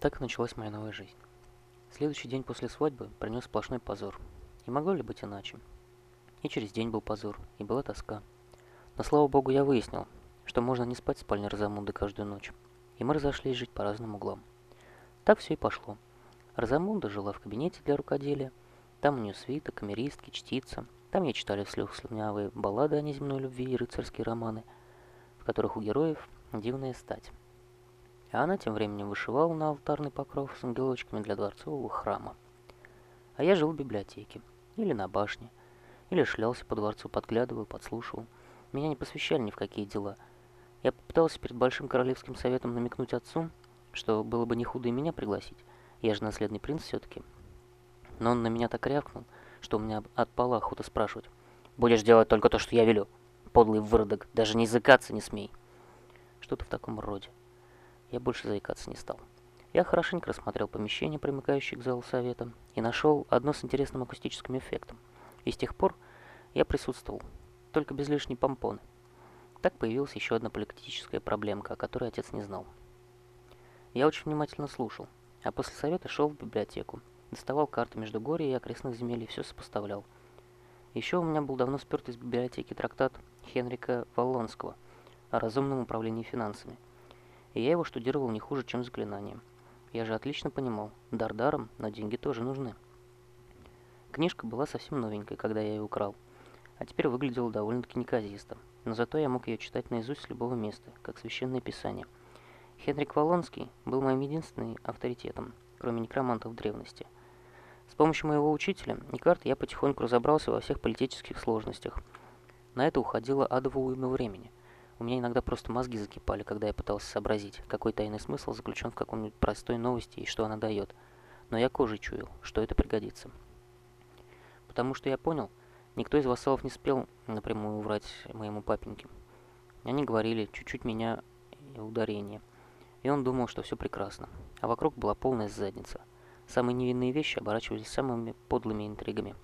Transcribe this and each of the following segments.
Так и началась моя новая жизнь. Следующий день после свадьбы принес сплошной позор. И могло ли быть иначе? И через день был позор, и была тоска. Но, слава богу, я выяснил, что можно не спать в спальне Розамунды каждую ночь. И мы разошлись жить по разным углам. Так все и пошло. Розамунда жила в кабинете для рукоделия. Там у нее свита, камеристки, чтица. Там я читали вслух слюнявые баллады о неземной любви и рыцарские романы, в которых у героев дивная стать. А она тем временем вышивала на алтарный покров с ангелочками для дворцового храма. А я жил в библиотеке, или на башне, или шлялся по дворцу, подглядывал, подслушивал. Меня не посвящали ни в какие дела. Я попытался перед Большим Королевским Советом намекнуть отцу, что было бы не худо и меня пригласить. Я же наследный принц все-таки. Но он на меня так рявкнул, что у меня отпала охота спрашивать. «Будешь делать только то, что я велю. Подлый выродок, даже не языкаться не смей». Что-то в таком роде. Я больше заикаться не стал. Я хорошенько рассмотрел помещение, примыкающее к залу совета, и нашел одно с интересным акустическим эффектом. И с тех пор я присутствовал, только без лишней помпоны. Так появилась еще одна политическая проблемка, о которой отец не знал. Я очень внимательно слушал, а после совета шел в библиотеку, доставал карты Междугорья и окрестных земель и все сопоставлял. Еще у меня был давно сперт из библиотеки трактат Хенрика Валлонского о разумном управлении финансами – и я его штудировал не хуже, чем заклинание. Я же отлично понимал, дар даром, но деньги тоже нужны. Книжка была совсем новенькой, когда я ее украл, а теперь выглядела довольно-таки неказисто, но зато я мог ее читать наизусть с любого места, как священное писание. Хенрик Волонский был моим единственным авторитетом, кроме некромантов древности. С помощью моего учителя и карт я потихоньку разобрался во всех политических сложностях. На это уходило адово уйма времени – у меня иногда просто мозги закипали, когда я пытался сообразить, какой тайный смысл заключен в каком-нибудь простой новости и что она дает. Но я кожей чуял, что это пригодится. Потому что я понял, никто из вассалов не спел напрямую врать моему папеньке. Они говорили чуть-чуть меня ударение. И он думал, что все прекрасно. А вокруг была полная задница. Самые невинные вещи оборачивались самыми подлыми интригами.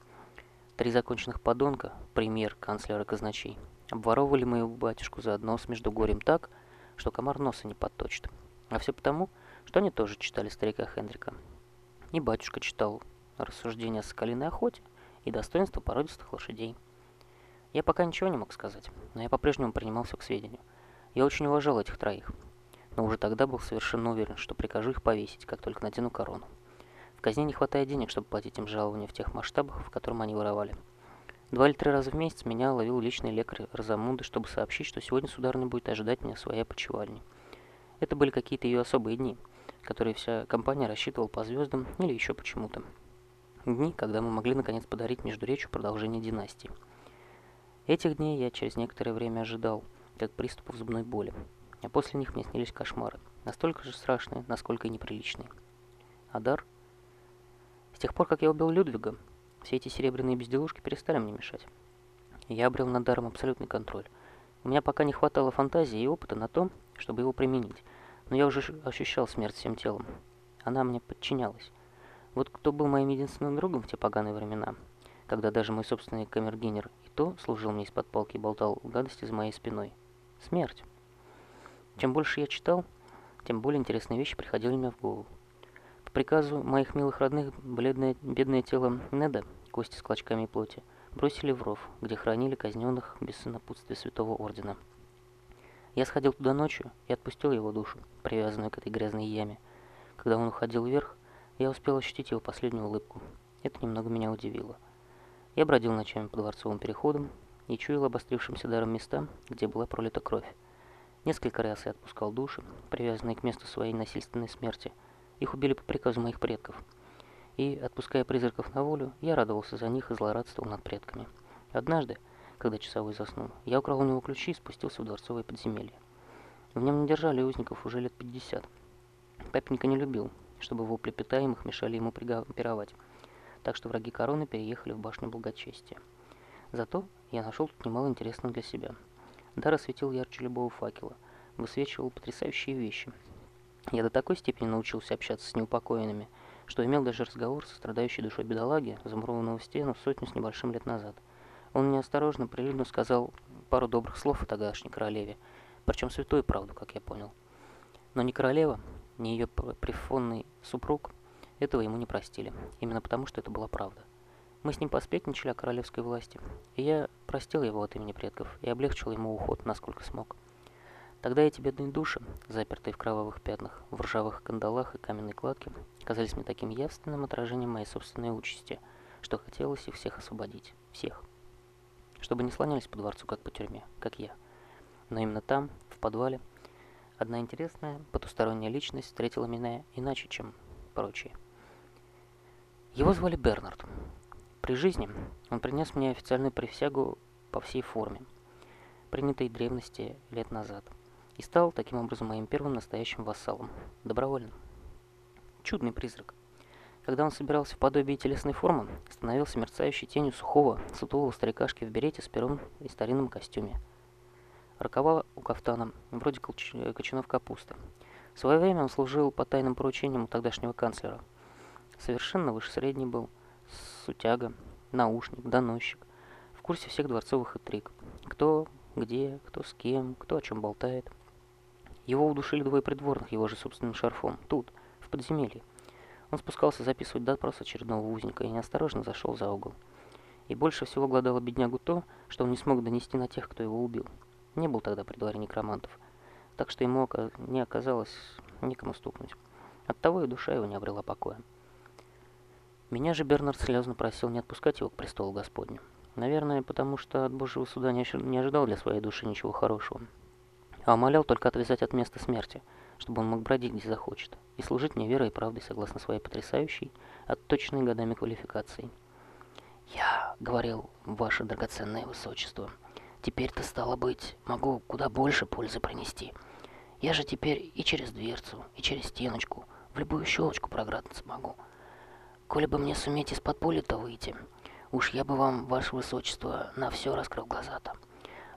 Три законченных подонка, премьер, канцлер и казначей – Обворовывали моего батюшку заодно с Междугорьем так, что комар носа не подточит. А все потому, что они тоже читали старика Хендрика. И батюшка читал рассуждения о соколиной охоте и достоинство породистых лошадей. Я пока ничего не мог сказать, но я по-прежнему принимал все к сведению. Я очень уважал этих троих, но уже тогда был совершенно уверен, что прикажу их повесить, как только надену корону. В казне не хватает денег, чтобы платить им жалования в тех масштабах, в котором они воровали. Два или три раза в месяц меня ловил личный лекарь Розамунды, чтобы сообщить, что сегодня сударыня будет ожидать меня в своей почевальне. Это были какие-то ее особые дни, которые вся компания рассчитывала по звездам или еще почему-то. Дни, когда мы могли наконец подарить Междуречью продолжение династии. Этих дней я через некоторое время ожидал, как приступов зубной боли, а после них мне снились кошмары, настолько же страшные, насколько и неприличные. Адар? С тех пор, как я убил Людвига, все эти серебряные безделушки перестали мне мешать. Я обрел над даром абсолютный контроль. У меня пока не хватало фантазии и опыта на то, чтобы его применить, но я уже ощущал смерть всем телом. Она мне подчинялась. Вот кто был моим единственным другом в те поганые времена, когда даже мой собственный камергенер и то служил мне из-под палки и болтал гадости за моей спиной. Смерть. Чем больше я читал, тем более интересные вещи приходили мне в голову приказу моих милых родных бледное бедное тело Неда, кости с клочками плоти, бросили в ров, где хранили казненных без напутствия Святого Ордена. Я сходил туда ночью и отпустил его душу, привязанную к этой грязной яме. Когда он уходил вверх, я успел ощутить его последнюю улыбку. Это немного меня удивило. Я бродил ночами по дворцовым переходам и чуял обострившимся даром места, где была пролита кровь. Несколько раз я отпускал души, привязанные к месту своей насильственной смерти – их убили по приказу моих предков. И, отпуская призраков на волю, я радовался за них и злорадствовал над предками. Однажды, когда часовой заснул, я украл у него ключи и спустился в дворцовое подземелье. В нем не держали узников уже лет 50. Папенька не любил, чтобы вопли питаемых мешали ему пировать, так что враги короны переехали в башню благочестия. Зато я нашел тут немало интересного для себя. Дар осветил ярче любого факела, высвечивал потрясающие вещи, я до такой степени научился общаться с неупокоенными, что имел даже разговор со страдающей душой бедолаги, замурованного в стену сотню с небольшим лет назад. Он неосторожно, прилюдно сказал пару добрых слов о тогдашней королеве, причем святую правду, как я понял. Но не королева, ни ее прифонный супруг этого ему не простили, именно потому, что это была правда. Мы с ним посплетничали о королевской власти, и я простил его от имени предков и облегчил ему уход, насколько смог. Тогда эти бедные души, запертые в кровавых пятнах, в ржавых кандалах и каменной кладке, казались мне таким явственным отражением моей собственной участи, что хотелось их всех освободить. Всех. Чтобы не слонялись по дворцу, как по тюрьме, как я. Но именно там, в подвале, одна интересная потусторонняя личность встретила меня иначе, чем прочие. Его звали Бернард. При жизни он принес мне официальную присягу по всей форме, принятой древности лет назад, и стал таким образом моим первым настоящим вассалом, добровольным. Чудный призрак. Когда он собирался в подобие телесной формы, становился мерцающей тенью сухого, сутулого старикашки в берете с пером и старинном костюме. Рукава у кафтана, вроде кочанов капусты. В свое время он служил по тайным поручениям у тогдашнего канцлера. Совершенно выше средний был, сутяга, наушник, доносчик. В курсе всех дворцовых интриг. Кто, где, кто с кем, кто о чем болтает. Его удушили двое придворных его же собственным шарфом. Тут, в подземелье. Он спускался записывать допрос очередного узника и неосторожно зашел за угол. И больше всего гладало беднягу то, что он не смог донести на тех, кто его убил. Не был тогда при дворе некромантов, так что ему не оказалось никому стукнуть. Оттого и душа его не обрела покоя. Меня же Бернард слезно просил не отпускать его к престолу Господню. Наверное, потому что от Божьего суда не ожидал для своей души ничего хорошего. А умолял только отвязать от места смерти, чтобы он мог бродить где захочет, и служить мне верой и правдой согласно своей потрясающей, отточенной годами квалификации. «Я, — говорил, — ваше драгоценное высочество, теперь-то, стало быть, могу куда больше пользы принести. Я же теперь и через дверцу, и через стеночку, в любую щелочку програться смогу». Коли бы мне суметь из-под поля-то выйти, уж я бы вам, ваше высочество, на все раскрыл глаза-то.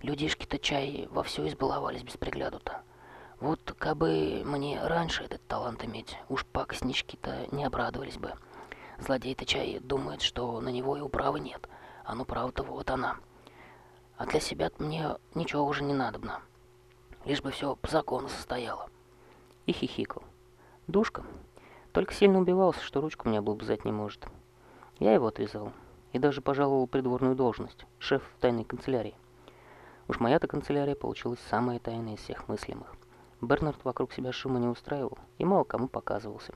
Людишки-то чай во все избаловались без пригляду-то. Вот кабы мне раньше этот талант иметь, уж пакостнички-то не обрадовались бы. Злодей-то чай думает, что на него и управы нет, а ну права-то вот она. А для себя мне ничего уже не надобно, лишь бы все по закону состояло. И хихикал. Душка, только сильно убивался, что ручку мне облобзать не может. Я его отвязал. И даже пожаловал придворную должность, шеф в тайной канцелярии. Уж моя-то канцелярия получилась самая тайная из всех мыслимых. Бернард вокруг себя шума не устраивал и мало кому показывался.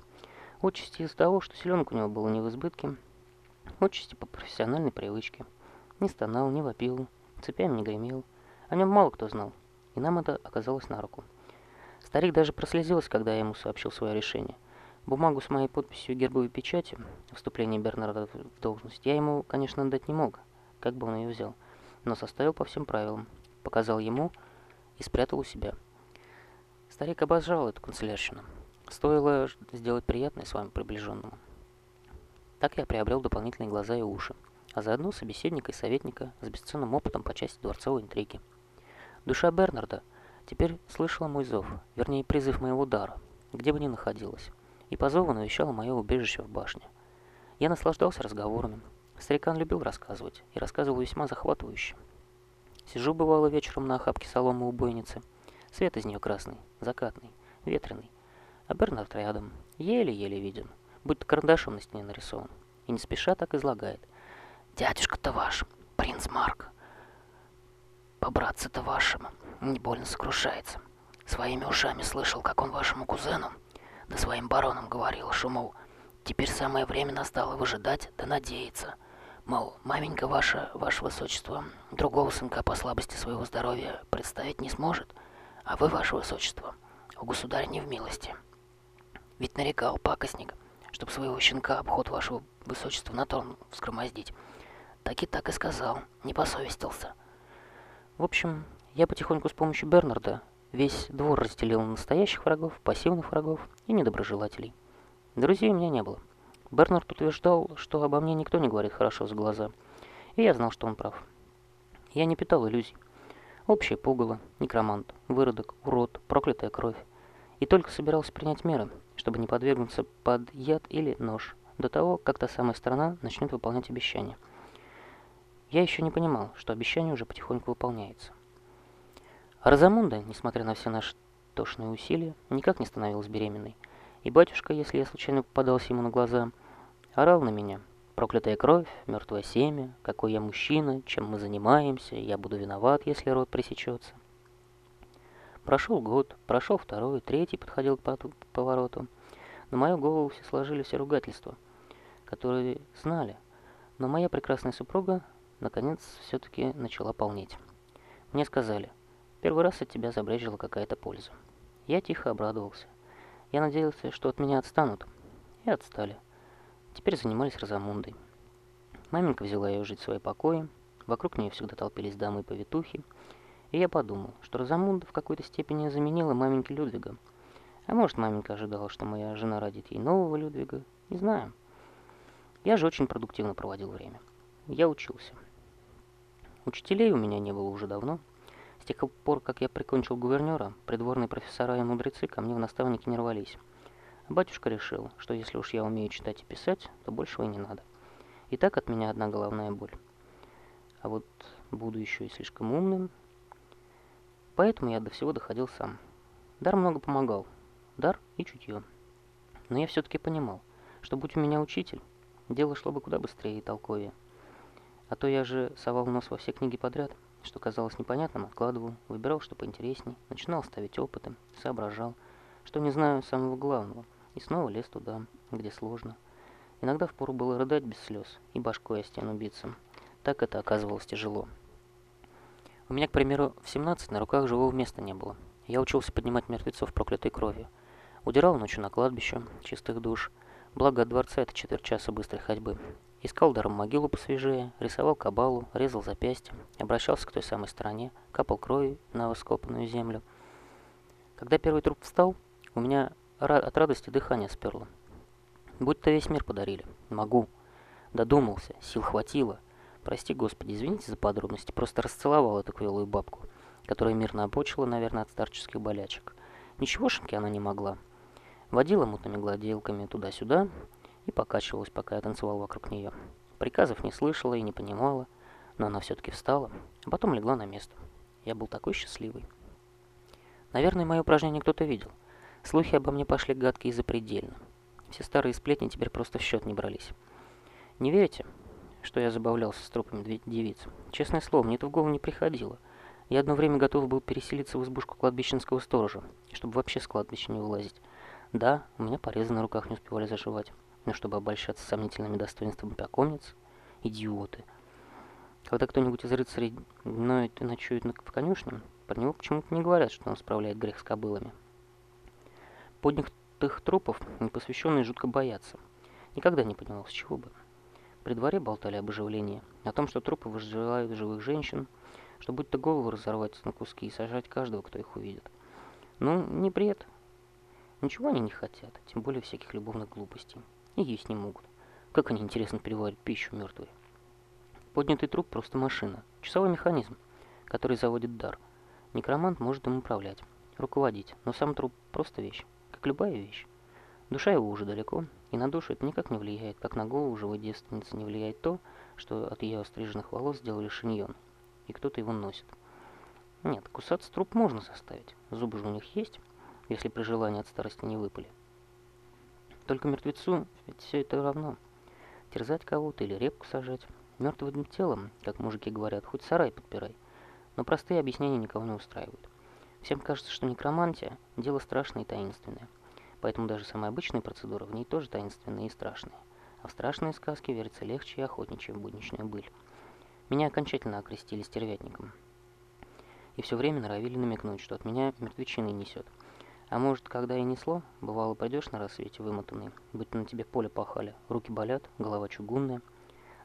Отчасти из-за того, что селенок у него было не в избытке, отчасти по профессиональной привычке. Не стонал, не вопил, цепями не гремел. О нем мало кто знал, и нам это оказалось на руку. Старик даже прослезился, когда я ему сообщил свое решение. Бумагу с моей подписью и гербовой печати, вступление Бернарда в должность, я ему, конечно, дать не мог, как бы он ее взял, но составил по всем правилам, показал ему и спрятал у себя. Старик обожал эту канцелярщину. Стоило сделать приятное своему приближенному. Так я приобрел дополнительные глаза и уши, а заодно собеседника и советника с бесценным опытом по части дворцовой интриги. Душа Бернарда теперь слышала мой зов, вернее призыв моего дара, где бы ни находилась и по зову навещала мое убежище в башне. Я наслаждался разговорами. Старикан любил рассказывать, и рассказывал весьма захватывающе. Сижу, бывало, вечером на охапке соломы у бойницы. Свет из нее красный, закатный, ветреный. А Бернард рядом, еле-еле виден, будто карандашом на стене нарисован. И не спеша так излагает. «Дядюшка-то ваш, принц Марк, по братцу-то вашему, не больно сокрушается. Своими ушами слышал, как он вашему кузену да своим баронам говорил, что, мол, теперь самое время настало выжидать да надеяться. Мол, маменька ваша, ваше высочество, другого сынка по слабости своего здоровья представить не сможет, а вы, ваше высочество, у государя не в милости. Ведь нарекал пакостник, чтоб своего щенка обход вашего высочества на трон вскромоздить. Так и так и сказал, не посовестился. В общем, я потихоньку с помощью Бернарда Весь двор разделил на настоящих врагов, пассивных врагов и недоброжелателей. Друзей у меня не было. Бернард утверждал, что обо мне никто не говорит хорошо за глаза, и я знал, что он прав. Я не питал иллюзий. Общее пугало, некромант, выродок, урод, проклятая кровь. И только собирался принять меры, чтобы не подвергнуться под яд или нож, до того, как та самая страна начнет выполнять обещания. Я еще не понимал, что обещание уже потихоньку выполняется. Розамунда, несмотря на все наши тошные усилия, никак не становилась беременной. И батюшка, если я случайно попадался ему на глаза, орал на меня. Проклятая кровь, мертвое семя, какой я мужчина, чем мы занимаемся, я буду виноват, если род пресечется. Прошел год, прошел второй, третий подходил к повороту. На мою голову все сложили все ругательства, которые знали. Но моя прекрасная супруга, наконец, все-таки начала полнеть. Мне сказали, первый раз от тебя забрежила какая-то польза. Я тихо обрадовался. Я надеялся, что от меня отстанут. И отстали. Теперь занимались Розамундой. Маменька взяла ее жить в свои покои. Вокруг нее всегда толпились дамы и повитухи. И я подумал, что Розамунда в какой-то степени заменила маменьке Людвига. А может, маменька ожидала, что моя жена родит ей нового Людвига. Не знаю. Я же очень продуктивно проводил время. Я учился. Учителей у меня не было уже давно. С тех пор, как я прикончил гувернера, придворные профессора и мудрецы ко мне в наставники не рвались. Батюшка решил, что если уж я умею читать и писать, то большего и не надо. И так от меня одна головная боль. А вот буду еще и слишком умным. Поэтому я до всего доходил сам. Дар много помогал. Дар и чутье. Но я все-таки понимал, что будь у меня учитель, дело шло бы куда быстрее и толковее. А то я же совал нос во все книги подряд – что казалось непонятным, откладывал, выбирал, что поинтересней, начинал ставить опыты, соображал, что не знаю самого главного, и снова лез туда, где сложно. Иногда впору было рыдать без слез и башкой о стену биться. Так это оказывалось тяжело. У меня, к примеру, в 17 на руках живого места не было. Я учился поднимать мертвецов проклятой кровью. Удирал ночью на кладбище, чистых душ. Благо от дворца это четверть часа быстрой ходьбы. Искал даром могилу посвежее, рисовал кабалу, резал запястья, обращался к той самой стороне, капал кровью на воскопанную землю. Когда первый труп встал, у меня от радости дыхание сперло. Будь-то весь мир подарили. Могу. Додумался, сил хватило. Прости, Господи, извините за подробности, просто расцеловал эту квелую бабку, которая мирно обочила, наверное, от старческих болячек. Ничегошеньки она не могла. Водила мутными гладилками туда-сюда, и покачивалась, пока я танцевал вокруг нее. Приказов не слышала и не понимала, но она все-таки встала, а потом легла на место. Я был такой счастливый. Наверное, мое упражнение кто-то видел. Слухи обо мне пошли гадкие и запредельно. Все старые сплетни теперь просто в счет не брались. Не верите, что я забавлялся с трупами девиц? Честное слово, мне это в голову не приходило. Я одно время готов был переселиться в избушку кладбищенского сторожа, чтобы вообще с кладбища не вылазить. Да, у меня порезы на руках не успевали заживать но чтобы обольщаться сомнительными достоинствами покойниц, идиоты. Когда кто-нибудь из рыцарей и ночует в конюшне, про него почему-то не говорят, что он справляет грех с кобылами. Поднятых трупов непосвященные жутко боятся. Никогда не понимал, с чего бы. При дворе болтали об оживлении, о том, что трупы выживают живых женщин, что будь-то голову разорвать на куски и сажать каждого, кто их увидит. Ну, не бред. Ничего они не хотят, тем более всяких любовных глупостей и есть не могут. Как они, интересно, переваривают пищу мертвые? Поднятый труп просто машина, часовой механизм, который заводит дар. Некромант может им управлять, руководить, но сам труп просто вещь, как любая вещь. Душа его уже далеко, и на душу это никак не влияет, как на голову живой девственницы не влияет то, что от ее остриженных волос сделали шиньон, и кто-то его носит. Нет, кусаться труп можно составить, зубы же у них есть, если при желании от старости не выпали. Только мертвецу ведь все это равно. Терзать кого-то или репку сажать. Мертвым телом, как мужики говорят, хоть сарай подпирай. Но простые объяснения никого не устраивают. Всем кажется, что некромантия – дело страшное и таинственное. Поэтому даже самая обычная процедура в ней тоже таинственная и страшная. А в страшные сказки верится легче и охотнее, чем в будничную быль. Меня окончательно окрестили стервятником. И все время норовили намекнуть, что от меня мертвечины несет – а может, когда и несло, бывало, пойдешь на рассвете вымотанный, будто на тебе поле пахали, руки болят, голова чугунная,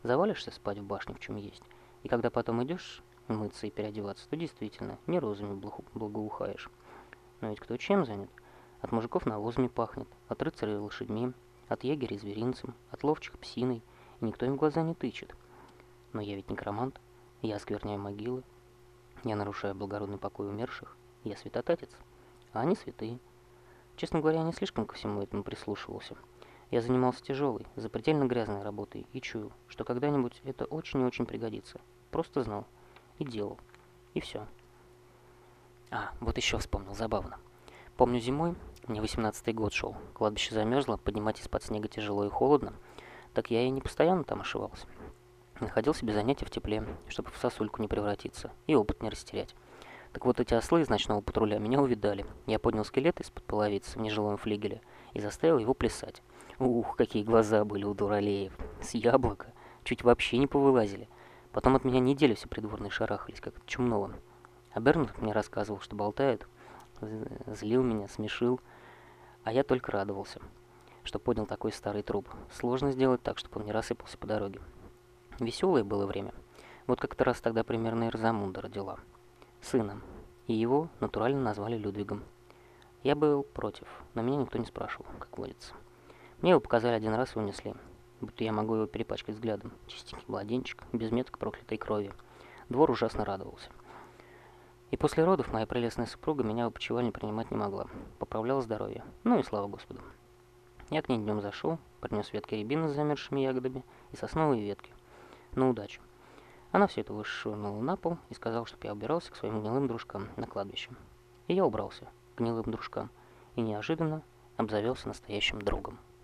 завалишься спать в башне, в чем есть, и когда потом идешь мыться и переодеваться, то действительно не розами благоухаешь. Но ведь кто чем занят? От мужиков навозами пахнет, от рыцарей лошадьми, от егерей зверинцем, от ловчих псиной, и никто им в глаза не тычет. Но я ведь некромант, я оскверняю могилы, я нарушаю благородный покой умерших, я святотатец а они святые. Честно говоря, я не слишком ко всему этому прислушивался. Я занимался тяжелой, запредельно грязной работой и чую, что когда-нибудь это очень и очень пригодится. Просто знал. И делал. И все. А, вот еще вспомнил, забавно. Помню зимой, мне 18-й год шел, кладбище замерзло, поднимать из-под снега тяжело и холодно, так я и не постоянно там ошивался. Находил себе занятия в тепле, чтобы в сосульку не превратиться и опыт не растерять. Так вот эти ослы из ночного патруля меня увидали. Я поднял скелет из-под половицы в нежилом флигеле и заставил его плясать. Ух, какие глаза были у дуралеев. С яблока. Чуть вообще не повылазили. Потом от меня неделю все придворные шарахались, как от чумного. А Бернард мне рассказывал, что болтает. Злил меня, смешил. А я только радовался, что поднял такой старый труп. Сложно сделать так, чтобы он не рассыпался по дороге. Веселое было время. Вот как-то раз тогда примерно и Розамунда родила. Сына. И его натурально назвали Людвигом. Я был против, но меня никто не спрашивал, как водится. Мне его показали один раз и унесли. Будто я могу его перепачкать взглядом. Чистенький младенчик, без меток проклятой крови. Двор ужасно радовался. И после родов моя прелестная супруга меня в опочивальне принимать не могла. Поправляла здоровье. Ну и слава Господу. Я к ней днем зашел, принес ветки рябины с замерзшими ягодами и сосновые ветки на удачу. Она все это вышвырнула на пол и сказала, чтобы я убирался к своим гнилым дружкам на кладбище. И я убрался к гнилым дружкам и неожиданно обзавелся настоящим другом.